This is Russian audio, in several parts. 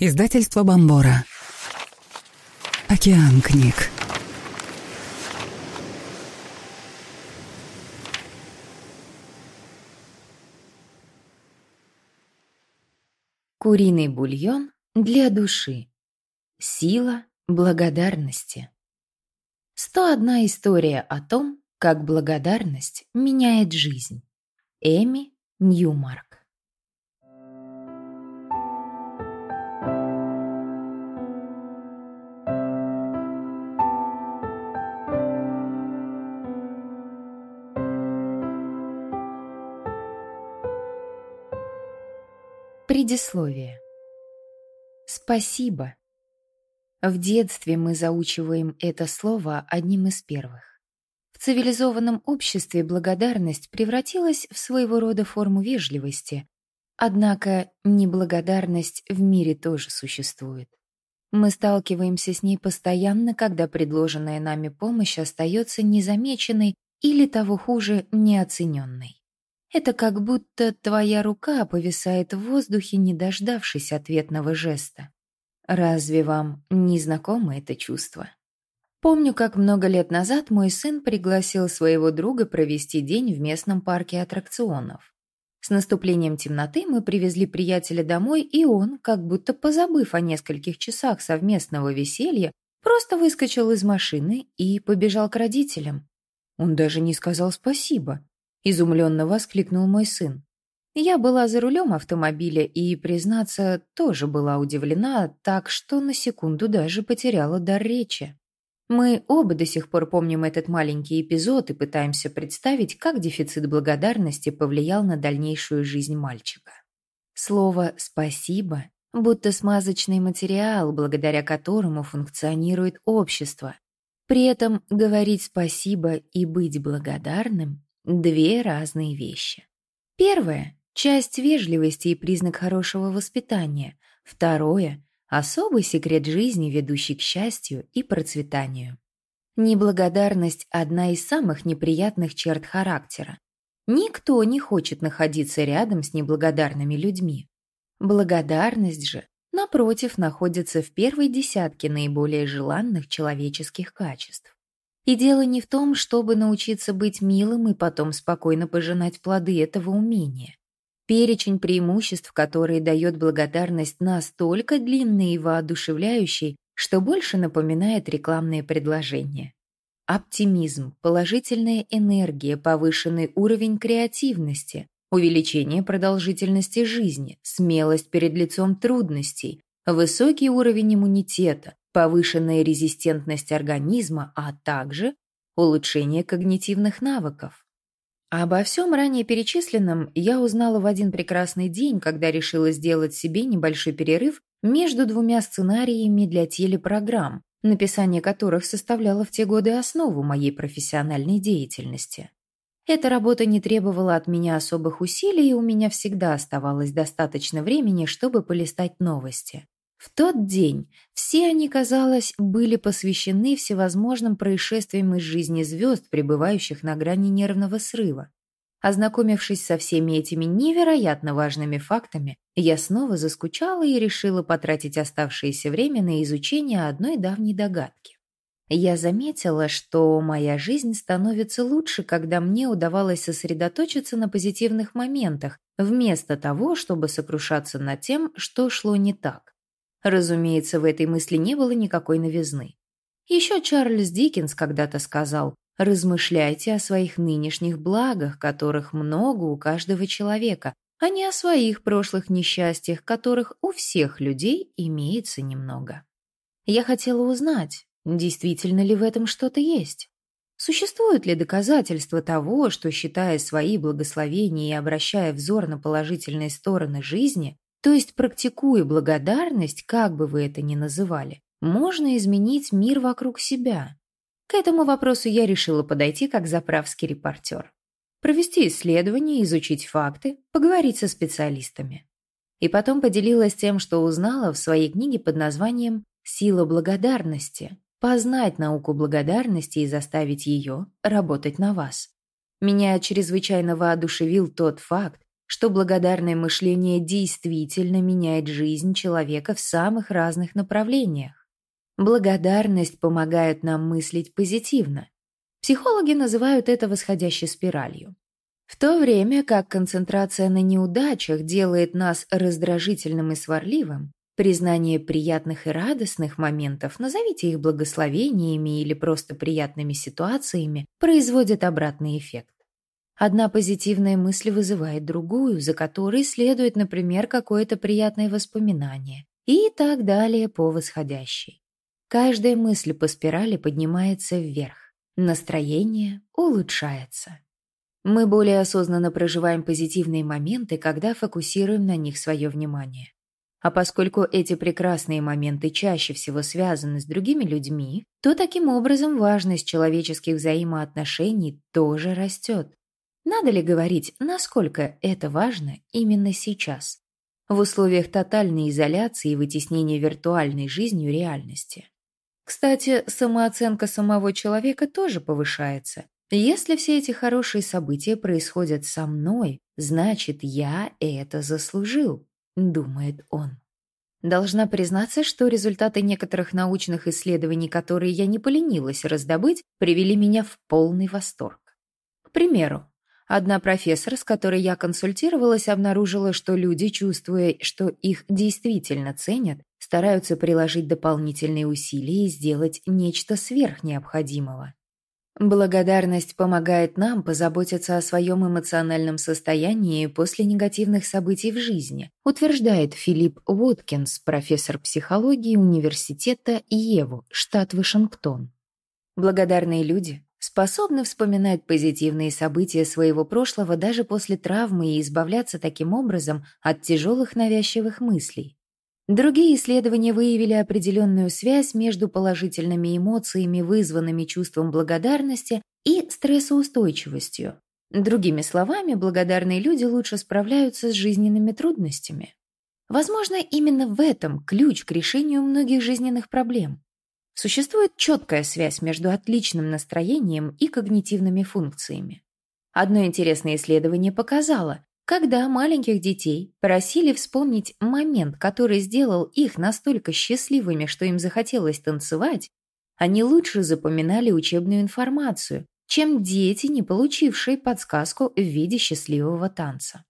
Издательство Бомбора. Океан книг. Куриный бульон для души. Сила благодарности. 101 история о том, как благодарность меняет жизнь. Эми Ньюмарк. Предисловие. Спасибо. В детстве мы заучиваем это слово одним из первых. В цивилизованном обществе благодарность превратилась в своего рода форму вежливости. Однако неблагодарность в мире тоже существует. Мы сталкиваемся с ней постоянно, когда предложенная нами помощь остается незамеченной или, того хуже, неоцененной. Это как будто твоя рука повисает в воздухе, не дождавшись ответного жеста. Разве вам не знакомо это чувство? Помню, как много лет назад мой сын пригласил своего друга провести день в местном парке аттракционов. С наступлением темноты мы привезли приятеля домой, и он, как будто позабыв о нескольких часах совместного веселья, просто выскочил из машины и побежал к родителям. Он даже не сказал спасибо. Изумленно воскликнул мой сын. Я была за рулем автомобиля и, признаться, тоже была удивлена, так что на секунду даже потеряла дар речи. Мы оба до сих пор помним этот маленький эпизод и пытаемся представить, как дефицит благодарности повлиял на дальнейшую жизнь мальчика. Слово «спасибо» будто смазочный материал, благодаря которому функционирует общество. При этом говорить спасибо и быть благодарным Две разные вещи. Первое – часть вежливости и признак хорошего воспитания. Второе – особый секрет жизни, ведущий к счастью и процветанию. Неблагодарность – одна из самых неприятных черт характера. Никто не хочет находиться рядом с неблагодарными людьми. Благодарность же, напротив, находится в первой десятке наиболее желанных человеческих качеств. И дело не в том, чтобы научиться быть милым и потом спокойно пожинать плоды этого умения. Перечень преимуществ, которые дает благодарность, настолько длинный и воодушевляющий, что больше напоминает рекламные предложения. Оптимизм, положительная энергия, повышенный уровень креативности, увеличение продолжительности жизни, смелость перед лицом трудностей, высокий уровень иммунитета, повышенная резистентность организма, а также улучшение когнитивных навыков. Обо всем ранее перечисленном я узнала в один прекрасный день, когда решила сделать себе небольшой перерыв между двумя сценариями для телепрограмм, написание которых составляло в те годы основу моей профессиональной деятельности. Эта работа не требовала от меня особых усилий, и у меня всегда оставалось достаточно времени, чтобы полистать новости. В тот день все они, казалось, были посвящены всевозможным происшествиям из жизни звезд, пребывающих на грани нервного срыва. Ознакомившись со всеми этими невероятно важными фактами, я снова заскучала и решила потратить оставшееся время на изучение одной давней догадки. Я заметила, что моя жизнь становится лучше, когда мне удавалось сосредоточиться на позитивных моментах, вместо того, чтобы сокрушаться над тем, что шло не так. Разумеется, в этой мысли не было никакой новизны. Еще Чарльз Диккенс когда-то сказал «Размышляйте о своих нынешних благах, которых много у каждого человека, а не о своих прошлых несчастьях, которых у всех людей имеется немного». Я хотела узнать, действительно ли в этом что-то есть. Существуют ли доказательства того, что, считая свои благословения и обращая взор на положительные стороны жизни, то есть, практикуя благодарность, как бы вы это ни называли, можно изменить мир вокруг себя. К этому вопросу я решила подойти как заправский репортер. Провести исследование, изучить факты, поговорить со специалистами. И потом поделилась тем, что узнала в своей книге под названием «Сила благодарности», познать науку благодарности и заставить ее работать на вас. Меня чрезвычайно воодушевил тот факт, что благодарное мышление действительно меняет жизнь человека в самых разных направлениях. Благодарность помогает нам мыслить позитивно. Психологи называют это восходящей спиралью. В то время как концентрация на неудачах делает нас раздражительным и сварливым, признание приятных и радостных моментов, назовите их благословениями или просто приятными ситуациями, производит обратный эффект. Одна позитивная мысль вызывает другую, за которой следует, например, какое-то приятное воспоминание, и так далее по восходящей. Каждая мысль по спирали поднимается вверх, настроение улучшается. Мы более осознанно проживаем позитивные моменты, когда фокусируем на них свое внимание. А поскольку эти прекрасные моменты чаще всего связаны с другими людьми, то таким образом важность человеческих взаимоотношений тоже растет. Надо ли говорить, насколько это важно именно сейчас, в условиях тотальной изоляции и вытеснения виртуальной жизнью реальности? Кстати, самооценка самого человека тоже повышается. Если все эти хорошие события происходят со мной, значит, я это заслужил, думает он. Должна признаться, что результаты некоторых научных исследований, которые я не поленилась раздобыть, привели меня в полный восторг. К примеру, Одна профессор, с которой я консультировалась, обнаружила, что люди, чувствуя, что их действительно ценят, стараются приложить дополнительные усилия и сделать нечто сверхнеобходимого. Благодарность помогает нам позаботиться о своем эмоциональном состоянии после негативных событий в жизни, утверждает Филипп Уоткинс, профессор психологии Университета Еву, штат Вашингтон. Благодарные люди способны вспоминать позитивные события своего прошлого даже после травмы и избавляться таким образом от тяжелых навязчивых мыслей. Другие исследования выявили определенную связь между положительными эмоциями, вызванными чувством благодарности, и стрессоустойчивостью. Другими словами, благодарные люди лучше справляются с жизненными трудностями. Возможно, именно в этом ключ к решению многих жизненных проблем. Существует четкая связь между отличным настроением и когнитивными функциями. Одно интересное исследование показало, когда маленьких детей просили вспомнить момент, который сделал их настолько счастливыми, что им захотелось танцевать, они лучше запоминали учебную информацию, чем дети, не получившие подсказку в виде счастливого танца.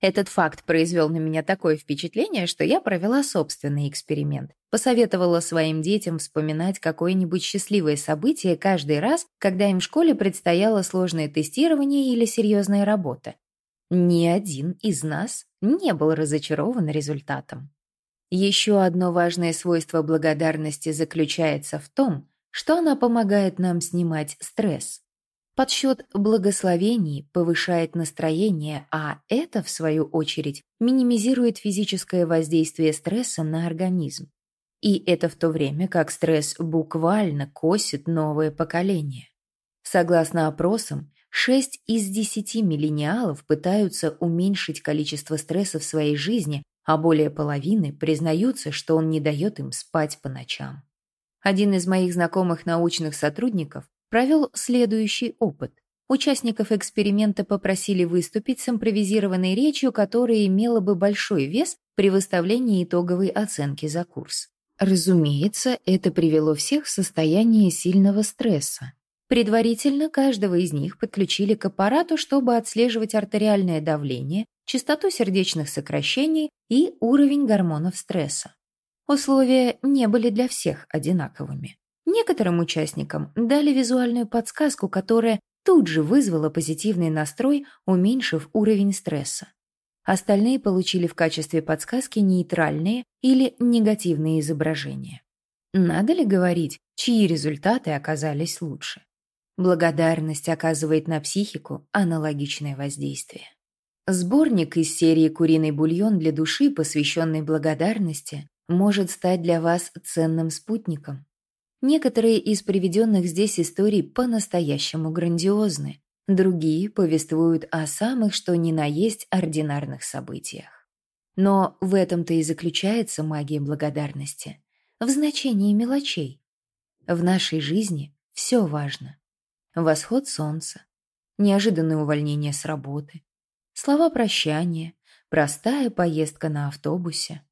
Этот факт произвел на меня такое впечатление, что я провела собственный эксперимент. Посоветовала своим детям вспоминать какое-нибудь счастливое событие каждый раз, когда им в школе предстояло сложное тестирование или серьезная работа. Ни один из нас не был разочарован результатом. Еще одно важное свойство благодарности заключается в том, что она помогает нам снимать стресс. Подсчет благословений повышает настроение, а это, в свою очередь, минимизирует физическое воздействие стресса на организм. И это в то время, как стресс буквально косит новое поколение. Согласно опросам, 6 из 10 миллениалов пытаются уменьшить количество стресса в своей жизни, а более половины признаются, что он не дает им спать по ночам. Один из моих знакомых научных сотрудников провел следующий опыт. Участников эксперимента попросили выступить с импровизированной речью, которая имела бы большой вес при выставлении итоговой оценки за курс. Разумеется, это привело всех в состояние сильного стресса. Предварительно каждого из них подключили к аппарату, чтобы отслеживать артериальное давление, частоту сердечных сокращений и уровень гормонов стресса. Условия не были для всех одинаковыми. Некоторым участникам дали визуальную подсказку, которая тут же вызвала позитивный настрой, уменьшив уровень стресса. Остальные получили в качестве подсказки нейтральные или негативные изображения. Надо ли говорить, чьи результаты оказались лучше? Благодарность оказывает на психику аналогичное воздействие. Сборник из серии «Куриный бульон для души», посвященный благодарности, может стать для вас ценным спутником. Некоторые из приведенных здесь историй по-настоящему грандиозны, другие повествуют о самых что ни на есть ординарных событиях. Но в этом-то и заключается магия благодарности, в значении мелочей. В нашей жизни все важно. Восход солнца, неожиданное увольнение с работы, слова прощания, простая поездка на автобусе.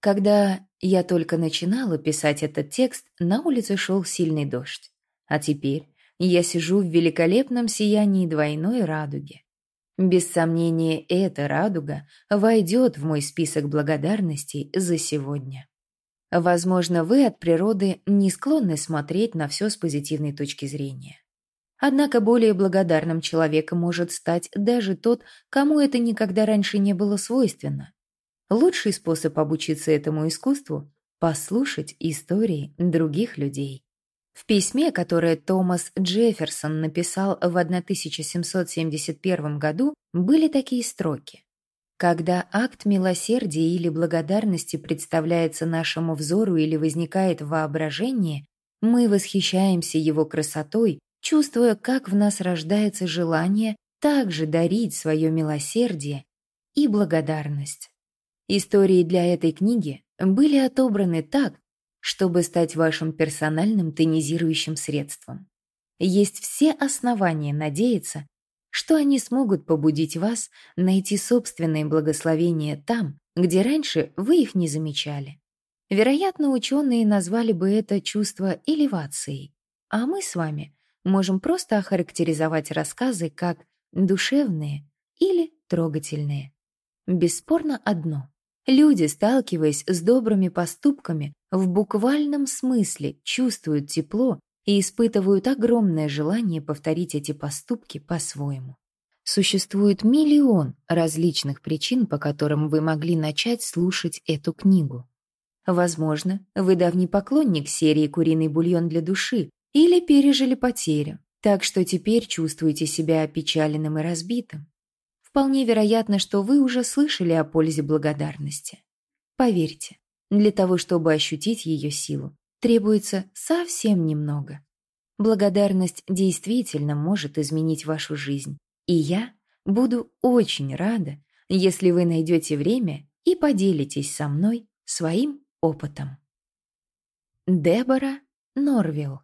Когда я только начинала писать этот текст, на улице шел сильный дождь. А теперь я сижу в великолепном сиянии двойной радуги. Без сомнения, эта радуга войдет в мой список благодарностей за сегодня. Возможно, вы от природы не склонны смотреть на все с позитивной точки зрения. Однако более благодарным человеком может стать даже тот, кому это никогда раньше не было свойственно. Лучший способ обучиться этому искусству – послушать истории других людей. В письме, которое Томас Джефферсон написал в 1771 году, были такие строки. Когда акт милосердия или благодарности представляется нашему взору или возникает в воображении, мы восхищаемся его красотой, чувствуя, как в нас рождается желание также дарить свое милосердие и благодарность. Истории для этой книги были отобраны так, чтобы стать вашим персональным тонизирующим средством. Есть все основания надеяться, что они смогут побудить вас найти собственные благословения там, где раньше вы их не замечали. Вероятно, ученые назвали бы это чувство элевацией, а мы с вами можем просто охарактеризовать рассказы как душевные или трогательные. Бесспорно одно. Люди, сталкиваясь с добрыми поступками, в буквальном смысле чувствуют тепло и испытывают огромное желание повторить эти поступки по-своему. Существует миллион различных причин, по которым вы могли начать слушать эту книгу. Возможно, вы давний поклонник серии «Куриный бульон для души» или пережили потерю, так что теперь чувствуете себя опечаленным и разбитым. Вполне вероятно, что вы уже слышали о пользе благодарности. Поверьте, для того, чтобы ощутить ее силу, требуется совсем немного. Благодарность действительно может изменить вашу жизнь, и я буду очень рада, если вы найдете время и поделитесь со мной своим опытом. Дебора Норвилл